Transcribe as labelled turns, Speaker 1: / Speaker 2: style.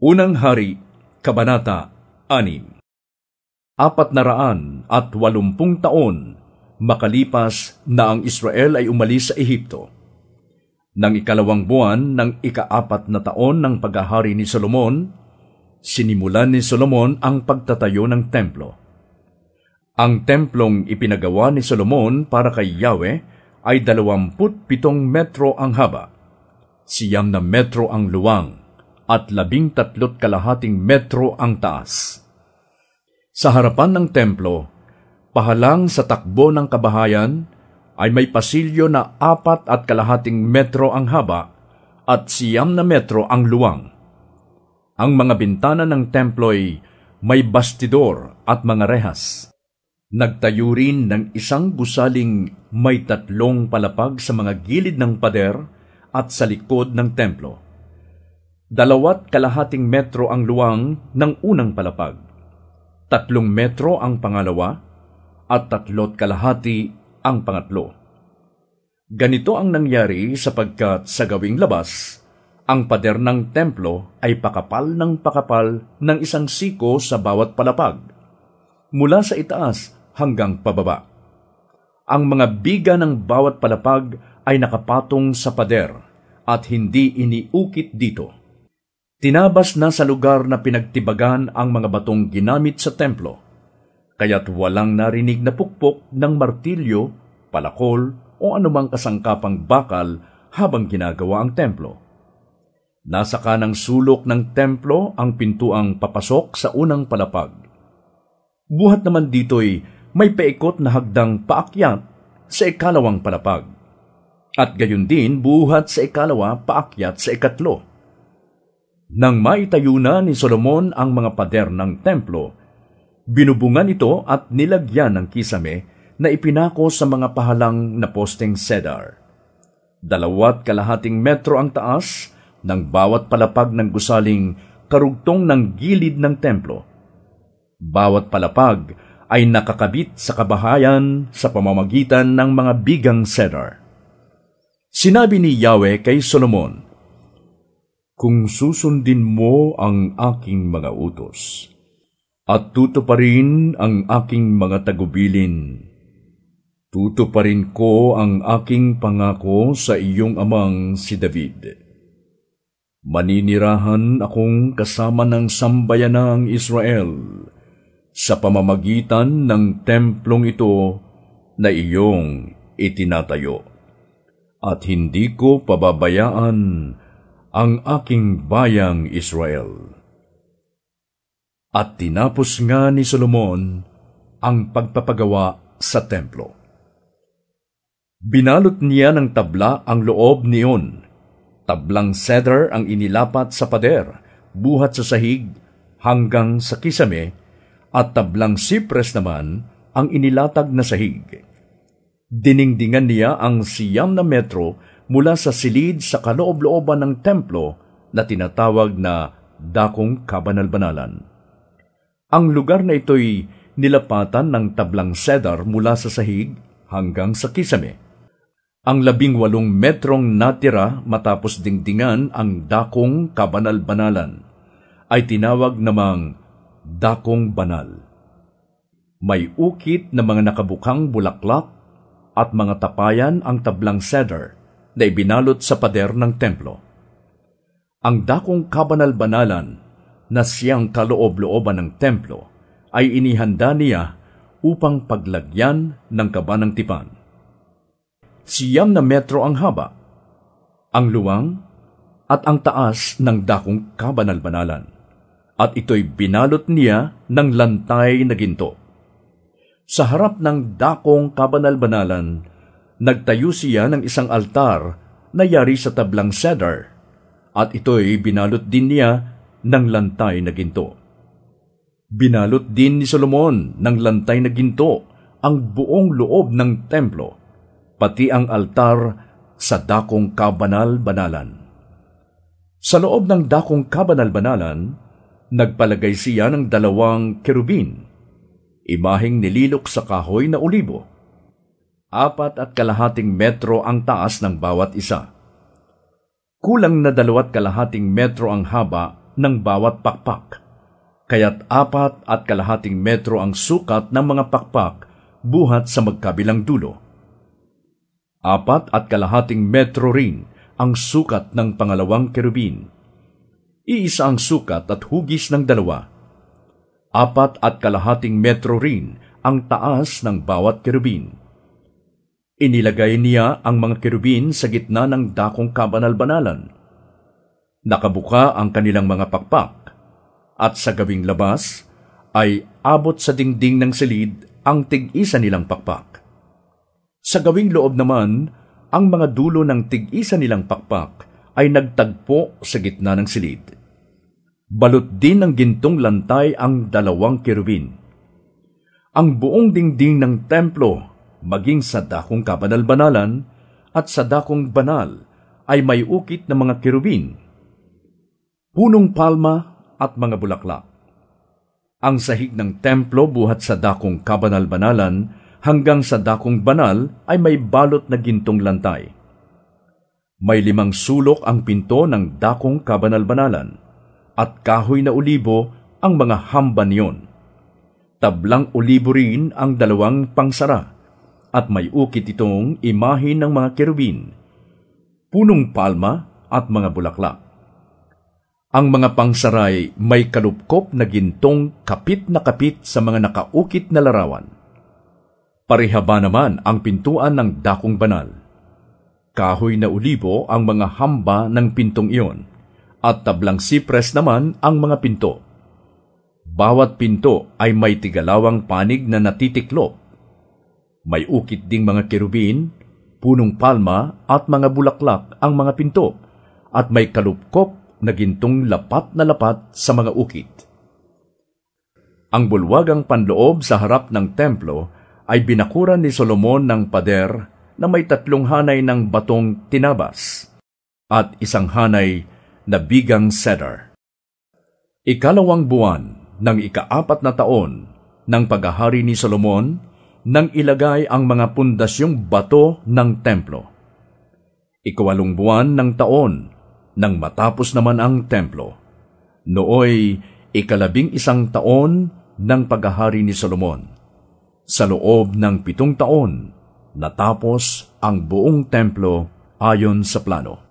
Speaker 1: Unang Hari, Kabanata 6 Apat na raan at walumpung taon makalipas na ang Israel ay umalis sa Ehipto. Nang ikalawang buwan ng ikaapat na taon ng paghahari ni Solomon, sinimulan ni Solomon ang pagtatayo ng templo. Ang templong ipinagawa ni Solomon para kay Yahweh ay dalawamput pitong metro ang haba, siyam na metro ang luwang, at labing tatlot kalahating metro ang taas. Sa harapan ng templo, pahalang sa takbo ng kabahayan, ay may pasilyo na apat at kalahating metro ang haba at siyam na metro ang luwang. Ang mga bintana ng templo ay may bastidor at mga rehas. Nagtayo rin ng isang gusaling may tatlong palapag sa mga gilid ng pader at sa likod ng templo dalawat kalahating metro ang luwang ng unang palapag, tatlong metro ang pangalawa, at tatlot kalahati ang pangatlo. Ganito ang nangyari sapagkat sa gawing labas, ang pader ng templo ay pakapal ng pakapal ng isang siko sa bawat palapag, mula sa itaas hanggang pababa. Ang mga biga ng bawat palapag ay nakapatong sa pader at hindi iniukit dito Tinabas na sa lugar na pinagtibagan ang mga batong ginamit sa templo, kaya't walang narinig na pukpok ng martilyo, palakol o anumang kasangkapang bakal habang ginagawa ang templo. Nasa kanang sulok ng templo ang pintuang papasok sa unang palapag. Buhat naman dito'y may paikot na hagdang paakyat sa ikalawang palapag. At gayon din buhat sa ikalawa paakyat sa ikatlo nang maitayo na ni Solomon ang mga pader ng templo, binubungan ito at nilagyan ng kisame na ipinako sa mga pahalang na posteng cedar. Dalawat kalahating metro ang taas ng bawat palapag ng gusaling karugtong ng gilid ng templo. Bawat palapag ay nakakabit sa kabahayan sa pamamagitan ng mga bigang cedar. Sinabi ni Yahweh kay Solomon, kung susundin mo ang aking mga utos, at tutuparin ang aking mga tagubilin, tutuparin ko ang aking pangako sa iyong amang si David. Maninirahan akong kasama ng sambayanang Israel sa pamamagitan ng templong ito na iyong itinatayo. At hindi ko pababayaan ang aking bayang Israel. At tinapos nga ni Solomon ang pagpapagawa sa templo. Binalot niya ng tabla ang loob niyon. Tablang cedar ang inilapat sa pader, buhat sa sahig hanggang sa kisame, at tablang sipres naman ang inilatag na sahig. Diningdingan niya ang siyam na metro mula sa silid sa kaloob-looban ng templo na tinatawag na Dakong Kabanal-Banalan. Ang lugar na ito'y nilapatan ng tablang cedar mula sa sahig hanggang sa kisame. Ang labing walong metrong natira matapos dingdingan ang Dakong Kabanal-Banalan ay tinawag namang Dakong Banal. May ukit na mga nakabukang bulaklak at mga tapayan ang tablang cedar na ibinalot sa pader ng templo. Ang dakong kabanal-banalan na siyang kaloob-looban ng templo ay inihanda niya upang paglagyan ng kabanang tipan. Siyam na metro ang haba, ang luwang at ang taas ng dakong kabanal-banalan, at ito'y binalot niya ng lantay na ginto. Sa harap ng dakong kabanal-banalan nagtayo siya ng isang altar na yari sa tablang cedar, at ito'y binalot din niya ng lantay na ginto. Binalot din ni Solomon ng lantay na ginto ang buong loob ng templo, pati ang altar sa dakong kabanal-banalan. Sa loob ng dakong kabanal-banalan, nagpalagay siya ng dalawang kerubin, imaheng nililok sa kahoy na olibo apat at kalahating metro ang taas ng bawat isa. Kulang na dalawat kalahating metro ang haba ng bawat pakpak. Kaya't apat at kalahating metro ang sukat ng mga pakpak buhat sa magkabilang dulo. Apat at kalahating metro rin ang sukat ng pangalawang kerubin. Iisa ang sukat at hugis ng dalawa. Apat at kalahating metro rin ang taas ng bawat kerubin. Inilagay niya ang mga kerubin sa gitna ng dakong kabanal-banalan. Nakabuka ang kanilang mga pakpak, at sa gawing labas ay abot sa dingding ng silid ang tig-isa nilang pakpak. Sa gawing loob naman, ang mga dulo ng tig-isa nilang pakpak ay nagtagpo sa gitna ng silid. Balot din ng gintong lantay ang dalawang kerubin. Ang buong dingding ng templo maging sa dakong kabanal-banalan at sa dakong banal ay may ukit na mga kirubin, punong palma at mga bulaklak. Ang sahig ng templo buhat sa dakong kabanal-banalan hanggang sa dakong banal ay may balot na gintong lantay. May limang sulok ang pinto ng dakong kabanal-banalan at kahoy na ulibo ang mga hamba niyon. Tablang ulibo rin ang dalawang pangsara at may ukit itong imahe ng mga kerubin, punong palma at mga bulaklak. Ang mga pangsaray may kalupkop na gintong kapit na kapit sa mga nakaukit na larawan. Parihaba naman ang pintuan ng dakong banal. Kahoy na ulibo ang mga hamba ng pintong iyon, at tablang sipres naman ang mga pinto. Bawat pinto ay may tigalawang panig na natitiklop may ukit ding mga kerubin, punong palma at mga bulaklak ang mga pinto, at may kalupkop na gintong lapat na lapat sa mga ukit. Ang bulwagang panloob sa harap ng templo ay binakuran ni Solomon ng pader na may tatlong hanay ng batong tinabas at isang hanay na bigang cedar. Ikalawang buwan ng ikaapat na taon ng paghahari ni Solomon nang ilagay ang mga pundasyong bato ng templo. Ikawalong buwan ng taon nang matapos naman ang templo. Nooy ikalabing isang taon ng paghahari ni Solomon. Sa loob ng pitong taon, natapos ang buong templo ayon sa plano.